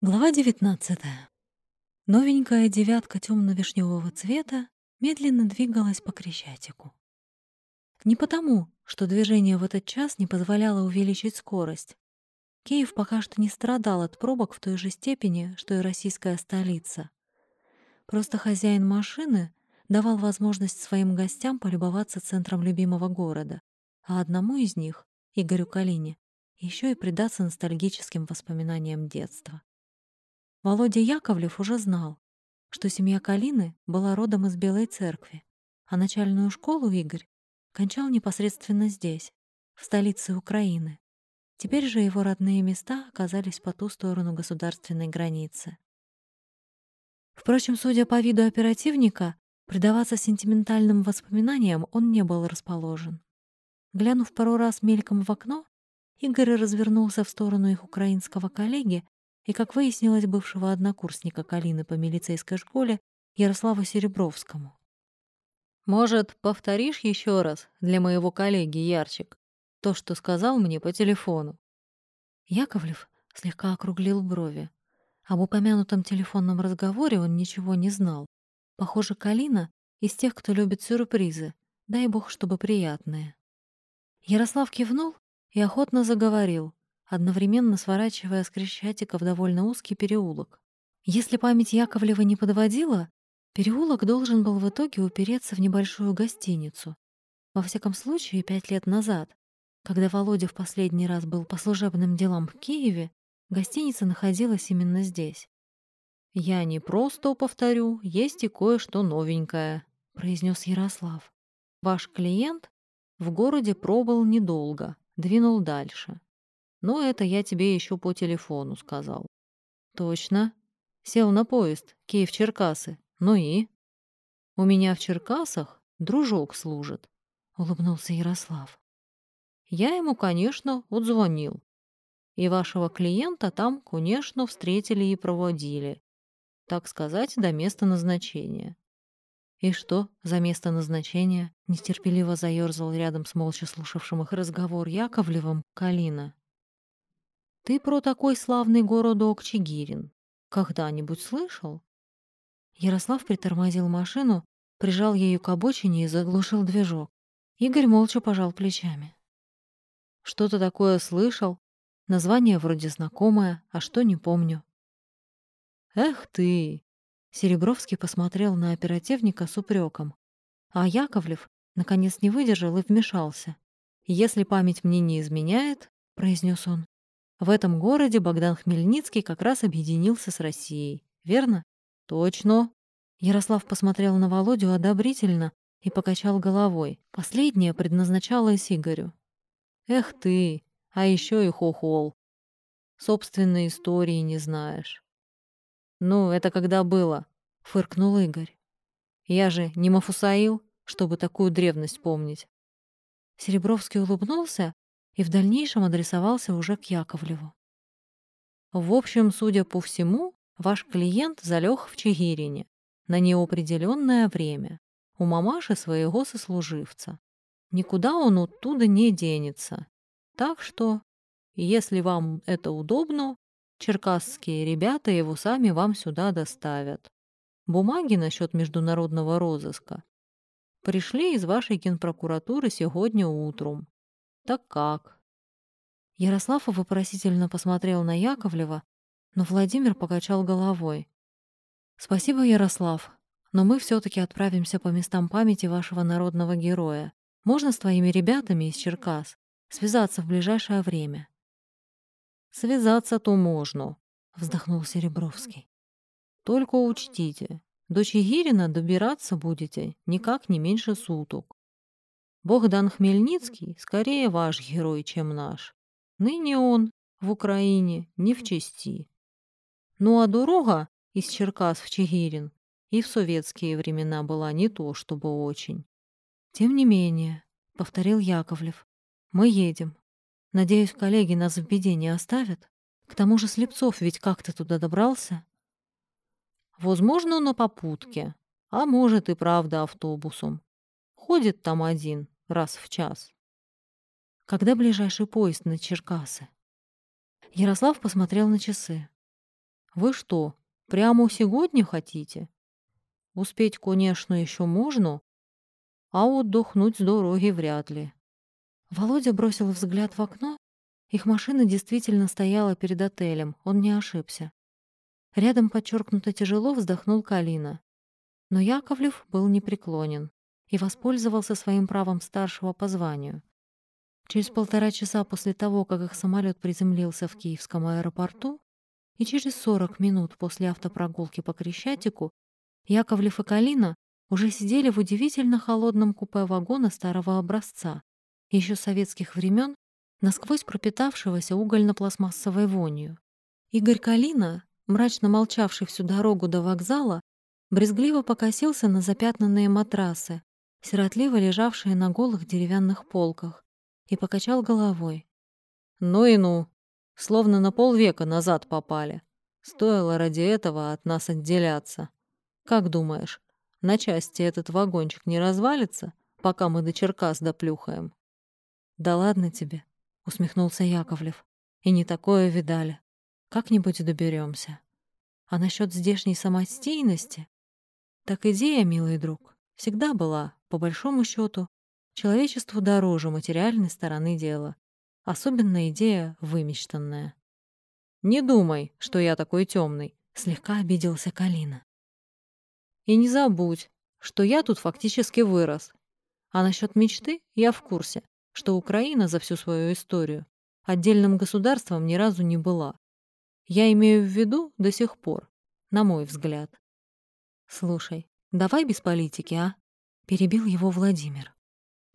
Глава 19. Новенькая девятка темно-вишневого цвета медленно двигалась по Крещатику. Не потому, что движение в этот час не позволяло увеличить скорость. Киев пока что не страдал от пробок в той же степени, что и российская столица. Просто хозяин машины давал возможность своим гостям полюбоваться центром любимого города, а одному из них, Игорю Калине, еще и предаться ностальгическим воспоминаниям детства. Володя Яковлев уже знал, что семья Калины была родом из Белой церкви, а начальную школу Игорь кончал непосредственно здесь, в столице Украины. Теперь же его родные места оказались по ту сторону государственной границы. Впрочем, судя по виду оперативника, предаваться сентиментальным воспоминаниям он не был расположен. Глянув пару раз мельком в окно, Игорь развернулся в сторону их украинского коллеги и, как выяснилось, бывшего однокурсника Калины по милицейской школе Ярославу Серебровскому. «Может, повторишь еще раз для моего коллеги Ярчик то, что сказал мне по телефону?» Яковлев слегка округлил брови. Об упомянутом телефонном разговоре он ничего не знал. Похоже, Калина из тех, кто любит сюрпризы. Дай бог, чтобы приятные. Ярослав кивнул и охотно заговорил, одновременно сворачивая с Крещатика в довольно узкий переулок. Если память Яковлева не подводила, переулок должен был в итоге упереться в небольшую гостиницу. Во всяком случае, пять лет назад, когда Володя в последний раз был по служебным делам в Киеве, гостиница находилась именно здесь. «Я не просто повторю, есть и кое-что новенькое», — произнес Ярослав. «Ваш клиент в городе пробыл недолго, двинул дальше. Но это я тебе еще по телефону сказал. Точно. Сел на поезд, Киев-Черкасы. Ну и? У меня в Черкасах дружок служит, улыбнулся Ярослав. Я ему, конечно, отзвонил. И вашего клиента там, конечно, встретили и проводили. Так сказать, до места назначения. «И что за место назначения?» — нетерпеливо заёрзал рядом с молча слушавшим их разговор Яковлевым Калина. Ты про такой славный городок Чигирин когда-нибудь слышал? Ярослав притормозил машину, прижал ею к обочине и заглушил движок. Игорь молча пожал плечами. Что-то такое слышал. Название вроде знакомое, а что не помню. Эх ты! Серебровский посмотрел на оперативника с упреком, а Яковлев наконец не выдержал и вмешался. Если память мне не изменяет, произнес он, в этом городе Богдан Хмельницкий как раз объединился с Россией. Верно? Точно. Ярослав посмотрел на Володю одобрительно и покачал головой. Последнее предназначалось Игорю. Эх ты, а еще и хохол. Собственной истории не знаешь. Ну, это когда было, фыркнул Игорь. Я же не Мафусаил, чтобы такую древность помнить. Серебровский улыбнулся и в дальнейшем адресовался уже к Яковлеву. В общем, судя по всему, ваш клиент залег в Чигирине на неопределенное время у мамаши своего сослуживца. Никуда он оттуда не денется. Так что, если вам это удобно, черкасские ребята его сами вам сюда доставят. Бумаги насчет международного розыска пришли из вашей генпрокуратуры сегодня утром. Так как? Ярослав вопросительно посмотрел на Яковлева, но Владимир покачал головой. Спасибо, Ярослав, но мы все таки отправимся по местам памяти вашего народного героя. Можно с твоими ребятами из Черкас связаться в ближайшее время? Связаться-то можно, вздохнул Серебровский. Только учтите, до Чигирина добираться будете никак не меньше суток. Богдан Хмельницкий скорее ваш герой, чем наш. Ныне он в Украине не в чести. Ну а дорога из Черкас в Чигирин и в советские времена была не то, чтобы очень. Тем не менее, — повторил Яковлев, — мы едем. Надеюсь, коллеги нас в беде не оставят. К тому же Слепцов ведь как-то туда добрался. Возможно, на попутке, а может и правда автобусом. Ходит там один, раз в час. Когда ближайший поезд на Черкасы? Ярослав посмотрел на часы. Вы что, прямо сегодня хотите? Успеть, конечно, еще можно, а отдохнуть с дороги вряд ли. Володя бросил взгляд в окно. Их машина действительно стояла перед отелем, он не ошибся. Рядом подчеркнуто тяжело вздохнул Калина. Но Яковлев был непреклонен и воспользовался своим правом старшего по званию. Через полтора часа после того, как их самолет приземлился в Киевском аэропорту, и через 40 минут после автопрогулки по Крещатику, Яковлев и Калина уже сидели в удивительно холодном купе вагона старого образца, еще советских времен, насквозь пропитавшегося угольно-пластмассовой вонью. Игорь Калина, мрачно молчавший всю дорогу до вокзала, брезгливо покосился на запятнанные матрасы, сиротливо лежавшие на голых деревянных полках, и покачал головой. «Ну и ну! Словно на полвека назад попали. Стоило ради этого от нас отделяться. Как думаешь, на части этот вагончик не развалится, пока мы до Черкас доплюхаем?» «Да ладно тебе», — усмехнулся Яковлев. «И не такое видали. Как-нибудь доберемся. А насчет здешней самостийности? Так идея, милый друг, всегда была, по большому счету, человечеству дороже материальной стороны дела. Особенно идея вымечтанная. «Не думай, что я такой темный, слегка обиделся Калина. «И не забудь, что я тут фактически вырос. А насчет мечты я в курсе что Украина за всю свою историю отдельным государством ни разу не была. Я имею в виду до сих пор, на мой взгляд. «Слушай, давай без политики, а?» — перебил его Владимир.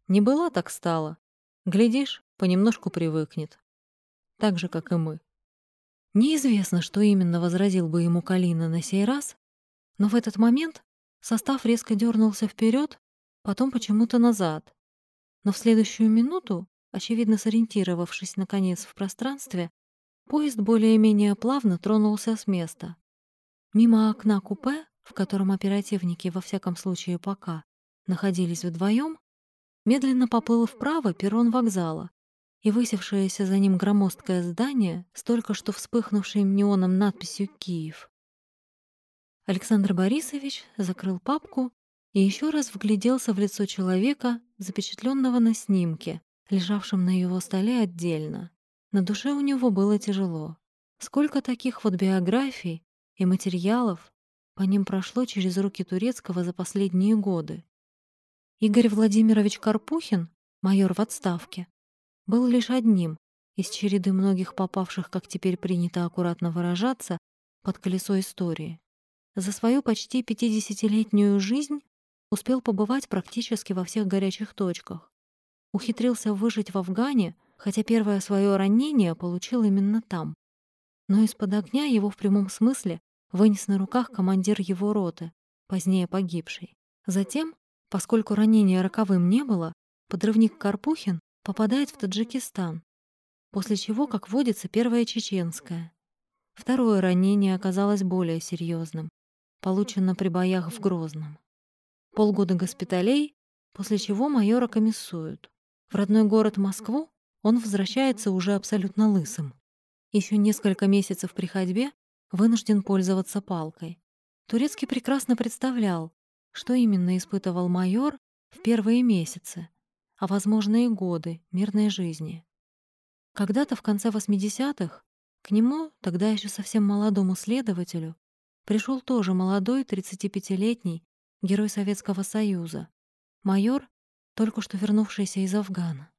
«Не была так стала. Глядишь, понемножку привыкнет. Так же, как и мы». Неизвестно, что именно возразил бы ему Калина на сей раз, но в этот момент состав резко дернулся вперед, потом почему-то назад, но в следующую минуту, очевидно сориентировавшись наконец в пространстве, поезд более-менее плавно тронулся с места. Мимо окна купе, в котором оперативники, во всяком случае пока, находились вдвоем, медленно поплыл вправо перрон вокзала, и высевшееся за ним громоздкое здание с только что вспыхнувшей неоном надписью «Киев». Александр Борисович закрыл папку и еще раз вгляделся в лицо человека, запечатленного на снимке, лежавшем на его столе отдельно. На душе у него было тяжело. Сколько таких вот биографий и материалов по ним прошло через руки Турецкого за последние годы. Игорь Владимирович Карпухин, майор в отставке, был лишь одним из череды многих попавших, как теперь принято аккуратно выражаться, под колесо истории. За свою почти 50-летнюю жизнь Успел побывать практически во всех горячих точках. Ухитрился выжить в Афгане, хотя первое свое ранение получил именно там. Но из-под огня его в прямом смысле вынес на руках командир его роты, позднее погибший. Затем, поскольку ранения роковым не было, подрывник Карпухин попадает в Таджикистан, после чего, как водится, первое чеченское. Второе ранение оказалось более серьезным, получено при боях в Грозном. Полгода госпиталей, после чего майора комиссуют. В родной город Москву он возвращается уже абсолютно лысым. Еще несколько месяцев при ходьбе вынужден пользоваться палкой. Турецкий прекрасно представлял, что именно испытывал майор в первые месяцы, а возможно и годы мирной жизни. Когда-то в конце 80-х к нему, тогда еще совсем молодому следователю, пришел тоже молодой 35-летний герой Советского Союза, майор, только что вернувшийся из Афгана.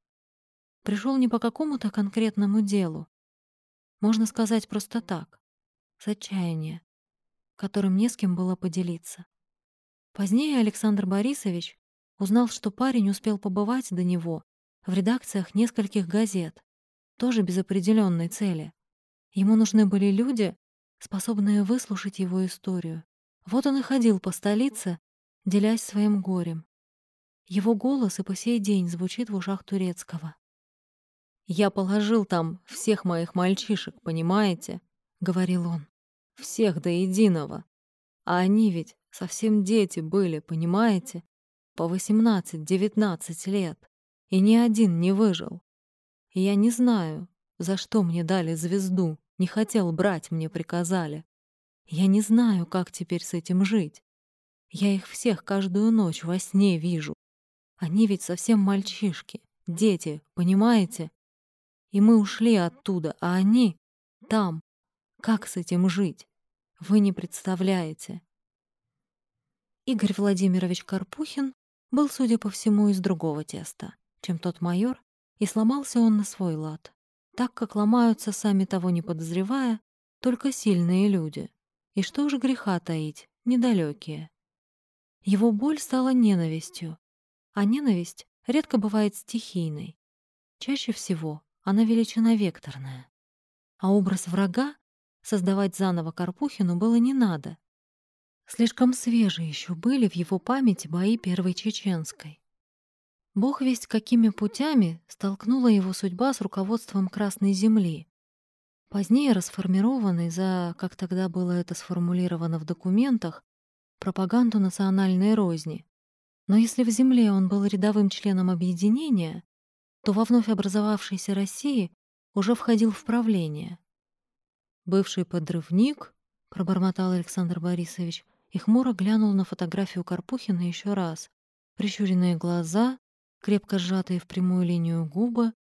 Пришел не по какому-то конкретному делу, можно сказать просто так, с отчаяния, которым не с кем было поделиться. Позднее Александр Борисович узнал, что парень успел побывать до него в редакциях нескольких газет, тоже без определенной цели. Ему нужны были люди, способные выслушать его историю. Вот он и ходил по столице, делясь своим горем. Его голос и по сей день звучит в ушах турецкого. «Я положил там всех моих мальчишек, понимаете?» — говорил он. «Всех до единого. А они ведь совсем дети были, понимаете? По восемнадцать-девятнадцать лет. И ни один не выжил. И я не знаю, за что мне дали звезду. Не хотел брать, мне приказали. Я не знаю, как теперь с этим жить. Я их всех каждую ночь во сне вижу. Они ведь совсем мальчишки, дети, понимаете? И мы ушли оттуда, а они там. Как с этим жить? Вы не представляете. Игорь Владимирович Карпухин был, судя по всему, из другого теста, чем тот майор, и сломался он на свой лад, так как ломаются, сами того не подозревая, только сильные люди. И что же греха таить, недалекие. Его боль стала ненавистью, а ненависть редко бывает стихийной. Чаще всего она величина векторная. А образ врага создавать заново Карпухину было не надо. Слишком свежие еще были в его памяти бои Первой Чеченской. Бог весть какими путями столкнула его судьба с руководством Красной Земли, позднее расформированной за, как тогда было это сформулировано в документах, пропаганду национальной розни. Но если в Земле он был рядовым членом объединения, то во вновь образовавшейся России уже входил в правление. «Бывший подрывник», — пробормотал Александр Борисович, и хмуро глянул на фотографию Карпухина еще раз. Прищуренные глаза, крепко сжатые в прямую линию губы.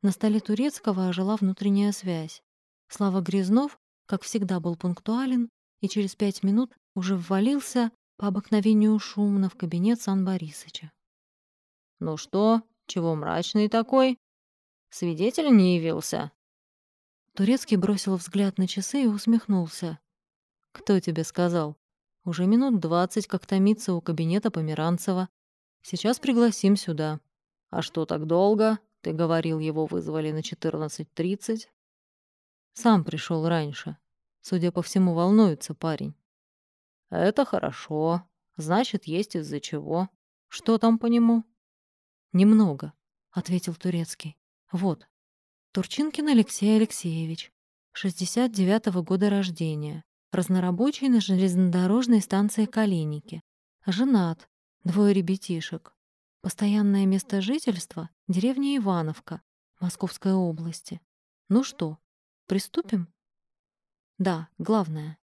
На столе турецкого ожила внутренняя связь. Слава Грязнов, как всегда, был пунктуален и через пять минут уже ввалился по обыкновению шумно в кабинет Сан Борисыча. «Ну что, чего мрачный такой? Свидетель не явился?» Турецкий бросил взгляд на часы и усмехнулся. «Кто тебе сказал?» Уже минут двадцать как томится у кабинета Померанцева. Сейчас пригласим сюда. А что так долго? Ты говорил, его вызвали на 14.30. Сам пришел раньше. Судя по всему, волнуется парень. Это хорошо. Значит, есть из-за чего. Что там по нему? Немного, ответил Турецкий. Вот. Турчинкин Алексей Алексеевич, 69-го года рождения. Разнорабочий на железнодорожной станции Калиники. Женат. Двое ребятишек. Постоянное место жительства — деревня Ивановка, Московской области. Ну что, приступим? Да, главное.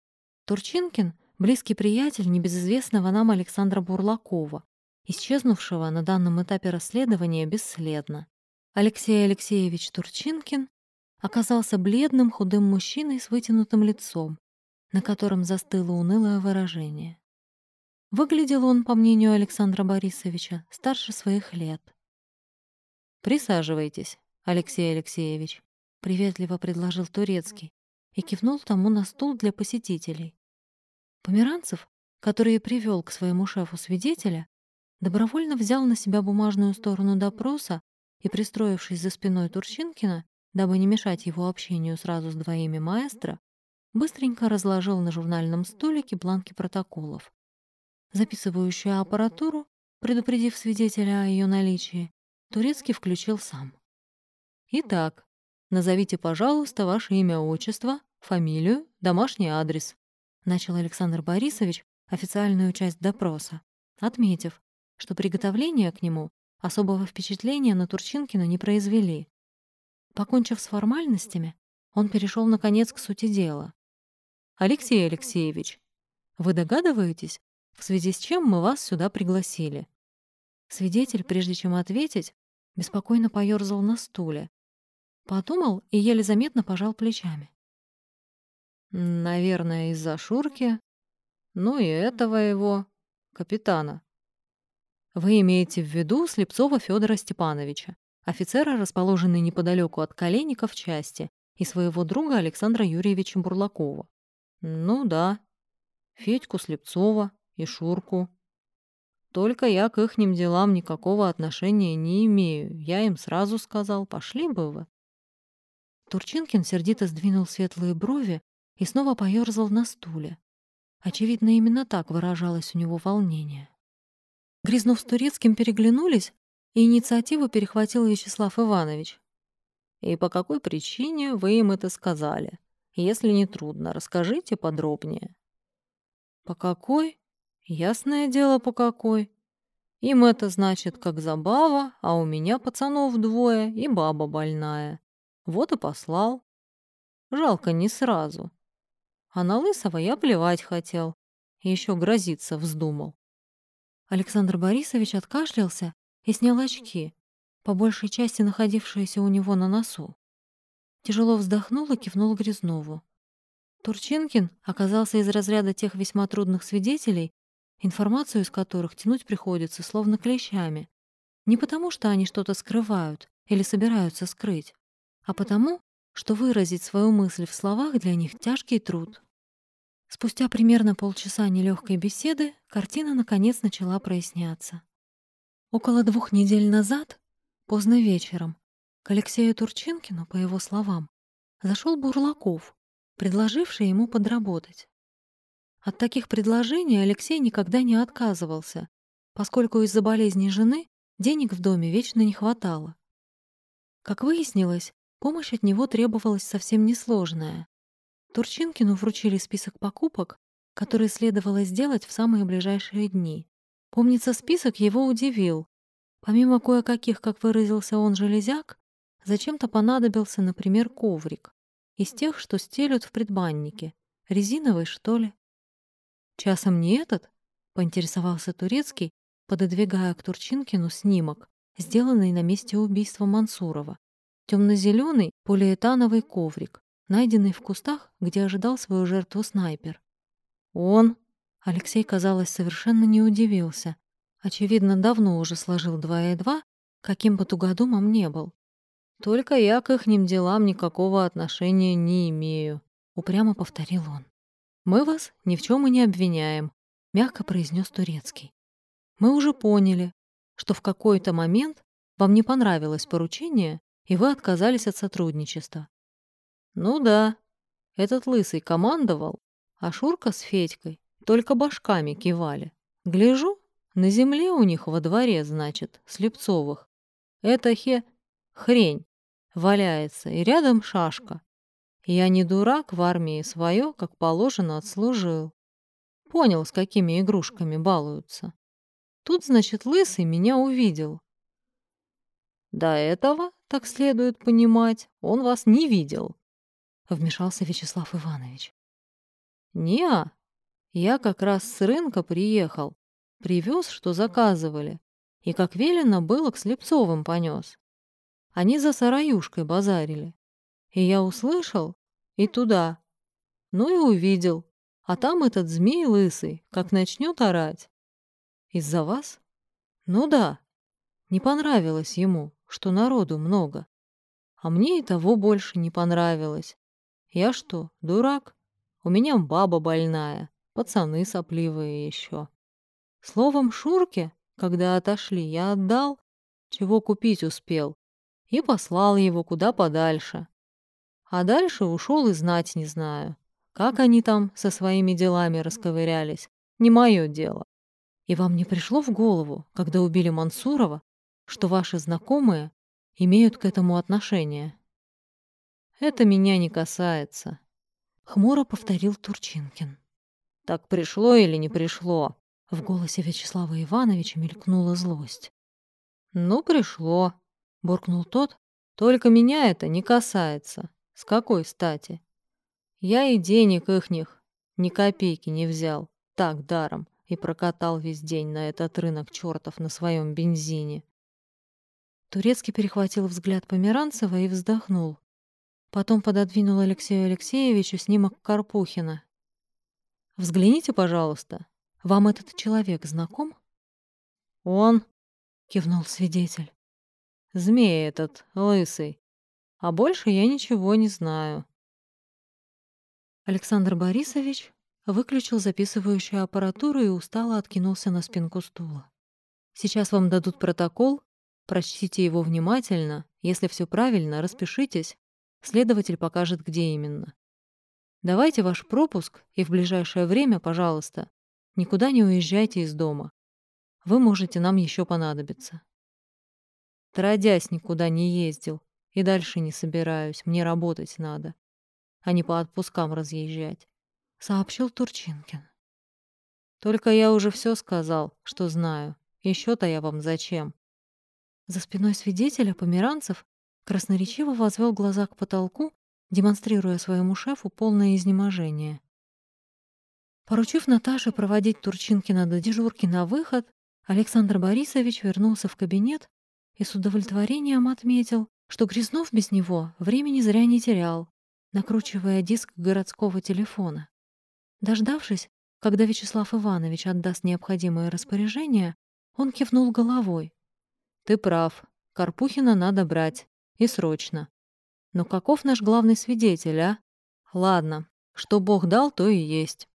Турчинкин — близкий приятель небезызвестного нам Александра Бурлакова, исчезнувшего на данном этапе расследования бесследно. Алексей Алексеевич Турчинкин оказался бледным худым мужчиной с вытянутым лицом, на котором застыло унылое выражение. Выглядел он, по мнению Александра Борисовича, старше своих лет. «Присаживайтесь, Алексей Алексеевич», — приветливо предложил Турецкий и кивнул тому на стул для посетителей. Померанцев, который привел к своему шефу свидетеля, добровольно взял на себя бумажную сторону допроса и, пристроившись за спиной Турчинкина, дабы не мешать его общению сразу с двоими маэстро, быстренько разложил на журнальном столике бланки протоколов. Записывающую аппаратуру, предупредив свидетеля о ее наличии, Турецкий включил сам. «Итак, назовите, пожалуйста, ваше имя, отчество, фамилию, домашний адрес», начал Александр Борисович официальную часть допроса, отметив, что приготовления к нему особого впечатления на Турчинкина не произвели. Покончив с формальностями, он перешел наконец к сути дела. Алексей Алексеевич, вы догадываетесь, в связи с чем мы вас сюда пригласили?» Свидетель, прежде чем ответить, беспокойно поёрзал на стуле. Подумал и еле заметно пожал плечами. «Наверное, из-за Шурки. Ну и этого его, капитана. Вы имеете в виду Слепцова Федора Степановича, офицера, расположенный неподалеку от Коленников части, и своего друга Александра Юрьевича Бурлакова. Ну да, Федьку Слепцова и Шурку. Только я к ихним делам никакого отношения не имею. Я им сразу сказал, пошли бы вы. Турчинкин сердито сдвинул светлые брови и снова поёрзал на стуле. Очевидно, именно так выражалось у него волнение. Грязнов с Турецким переглянулись, и инициативу перехватил Вячеслав Иванович. «И по какой причине вы им это сказали?» Если не трудно, расскажите подробнее. По какой? Ясное дело, по какой. Им это значит как забава, а у меня пацанов двое и баба больная. Вот и послал. Жалко не сразу. А на Лысого я плевать хотел. Еще грозиться вздумал. Александр Борисович откашлялся и снял очки, по большей части находившиеся у него на носу. Тяжело вздохнул и кивнул Грязнову. Турчинкин оказался из разряда тех весьма трудных свидетелей, информацию из которых тянуть приходится словно клещами. Не потому, что они что-то скрывают или собираются скрыть, а потому, что выразить свою мысль в словах для них тяжкий труд. Спустя примерно полчаса нелегкой беседы картина наконец начала проясняться. Около двух недель назад, поздно вечером, к Алексею Турчинкину, по его словам, зашел Бурлаков, предложивший ему подработать. От таких предложений Алексей никогда не отказывался, поскольку из-за болезни жены денег в доме вечно не хватало. Как выяснилось, помощь от него требовалась совсем несложная. Турчинкину вручили список покупок, которые следовало сделать в самые ближайшие дни. Помнится, список его удивил. Помимо кое-каких, как выразился он, железяк, зачем-то понадобился, например, коврик. Из тех, что стелют в предбаннике. Резиновый, что ли? «Часом не этот?» — поинтересовался Турецкий, пододвигая к Турчинкину снимок, сделанный на месте убийства Мансурова. Темно-зеленый полиэтановый коврик, найденный в кустах, где ожидал свою жертву снайпер. «Он?» Алексей, казалось, совершенно не удивился. Очевидно, давно уже сложил два и два, каким бы тугодумом не был. «Только я к ихним делам никакого отношения не имею», — упрямо повторил он. «Мы вас ни в чем и не обвиняем», — мягко произнес Турецкий. «Мы уже поняли, что в какой-то момент вам не понравилось поручение, и вы отказались от сотрудничества». «Ну да, этот лысый командовал, а Шурка с Федькой только башками кивали. Гляжу, на земле у них во дворе, значит, Слепцовых. Это хе... хрень валяется, и рядом шашка. Я не дурак, в армии свое, как положено, отслужил. Понял, с какими игрушками балуются. Тут, значит, лысый меня увидел. До этого, так следует понимать, он вас не видел, вмешался Вячеслав Иванович. Не, я как раз с рынка приехал, привез, что заказывали, и, как велено было, к Слепцовым понес. Они за сараюшкой базарили. И я услышал, и туда. Ну и увидел. А там этот змей лысый, как начнет орать. Из-за вас? Ну да. Не понравилось ему, что народу много. А мне и того больше не понравилось. Я что, дурак? У меня баба больная, пацаны сопливые еще. Словом, Шурке, когда отошли, я отдал, чего купить успел, и послал его куда подальше. А дальше ушел и знать не знаю. Как они там со своими делами расковырялись, не мое дело. И вам не пришло в голову, когда убили Мансурова, что ваши знакомые имеют к этому отношение? Это меня не касается, хмуро повторил Турчинкин. Так пришло или не пришло? В голосе Вячеслава Ивановича мелькнула злость. Ну, пришло, буркнул тот. Только меня это не касается. С какой стати? Я и денег ихних ни копейки не взял, так даром, и прокатал весь день на этот рынок чертов на своем бензине. Турецкий перехватил взгляд Померанцева и вздохнул. Потом пододвинул Алексею Алексеевичу снимок Карпухина. «Взгляните, пожалуйста. Вам этот человек знаком?» «Он», — кивнул свидетель. «Змей этот, лысый. А больше я ничего не знаю. Александр Борисович выключил записывающую аппаратуру и устало откинулся на спинку стула. Сейчас вам дадут протокол, прочтите его внимательно, если все правильно, распишитесь, следователь покажет, где именно. Давайте ваш пропуск и в ближайшее время, пожалуйста, никуда не уезжайте из дома. Вы можете нам еще понадобиться. Тродясь никуда не ездил, и дальше не собираюсь, мне работать надо, а не по отпускам разъезжать», — сообщил Турчинкин. «Только я уже все сказал, что знаю. Еще-то я вам зачем?» За спиной свидетеля Померанцев красноречиво возвел глаза к потолку, демонстрируя своему шефу полное изнеможение. Поручив Наташе проводить Турчинкина до дежурки на выход, Александр Борисович вернулся в кабинет и с удовлетворением отметил, что Грязнов без него времени зря не терял, накручивая диск городского телефона. Дождавшись, когда Вячеслав Иванович отдаст необходимое распоряжение, он кивнул головой. «Ты прав. Карпухина надо брать. И срочно. Но каков наш главный свидетель, а? Ладно, что Бог дал, то и есть.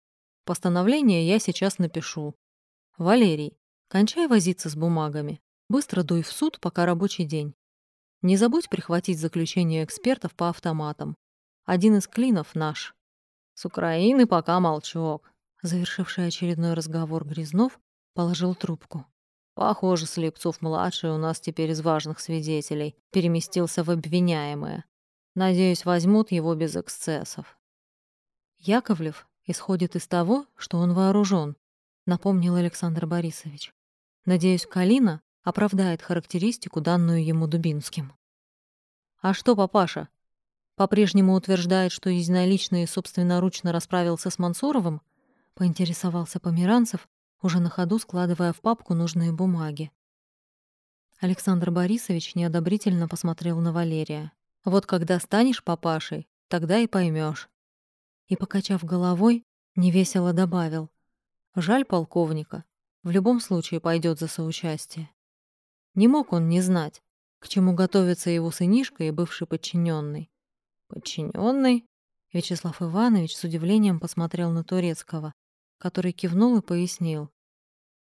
Постановление я сейчас напишу. Валерий, кончай возиться с бумагами. Быстро дуй в суд, пока рабочий день. Не забудь прихватить заключение экспертов по автоматам. Один из клинов наш. С Украины пока молчок. Завершивший очередной разговор Грязнов положил трубку. Похоже, Слепцов-младший у нас теперь из важных свидетелей переместился в обвиняемое. Надеюсь, возьмут его без эксцессов. Яковлев исходит из того, что он вооружен, напомнил Александр Борисович. Надеюсь, Калина оправдает характеристику, данную ему Дубинским. А что папаша? По-прежнему утверждает, что единолично и собственноручно расправился с Мансуровым? Поинтересовался Померанцев, уже на ходу складывая в папку нужные бумаги. Александр Борисович неодобрительно посмотрел на Валерия. «Вот когда станешь папашей, тогда и поймешь. И, покачав головой, невесело добавил. «Жаль полковника. В любом случае пойдет за соучастие». Не мог он не знать, к чему готовится его сынишка и бывший подчиненный. «Подчиненный?» Вячеслав Иванович с удивлением посмотрел на Турецкого, который кивнул и пояснил.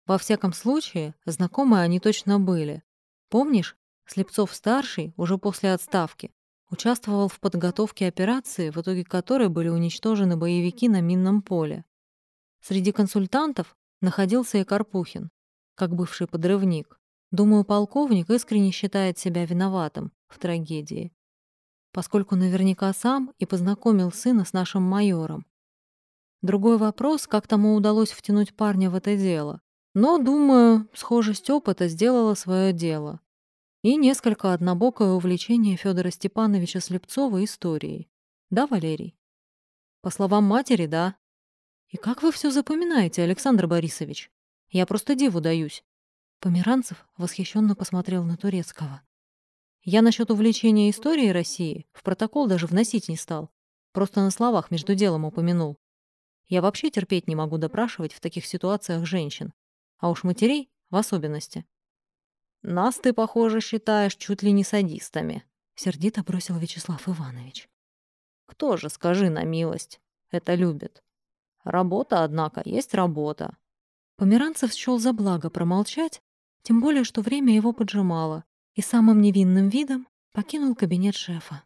Во всяком случае, знакомые они точно были. Помнишь, Слепцов-старший, уже после отставки, участвовал в подготовке операции, в итоге которой были уничтожены боевики на минном поле. Среди консультантов находился и Карпухин, как бывший подрывник. Думаю, полковник искренне считает себя виноватым в трагедии, поскольку наверняка сам и познакомил сына с нашим майором, Другой вопрос, как тому удалось втянуть парня в это дело. Но, думаю, схожесть опыта сделала свое дело. И несколько однобокое увлечение Федора Степановича Слепцова историей. Да, Валерий? По словам матери, да. И как вы все запоминаете, Александр Борисович? Я просто диву даюсь. Померанцев восхищенно посмотрел на Турецкого. Я насчет увлечения историей России в протокол даже вносить не стал. Просто на словах между делом упомянул. Я вообще терпеть не могу допрашивать в таких ситуациях женщин, а уж матерей в особенности. «Нас ты, похоже, считаешь чуть ли не садистами», — сердито бросил Вячеслав Иванович. «Кто же, скажи на милость, это любит? Работа, однако, есть работа». Померанцев счёл за благо промолчать, тем более, что время его поджимало, и самым невинным видом покинул кабинет шефа.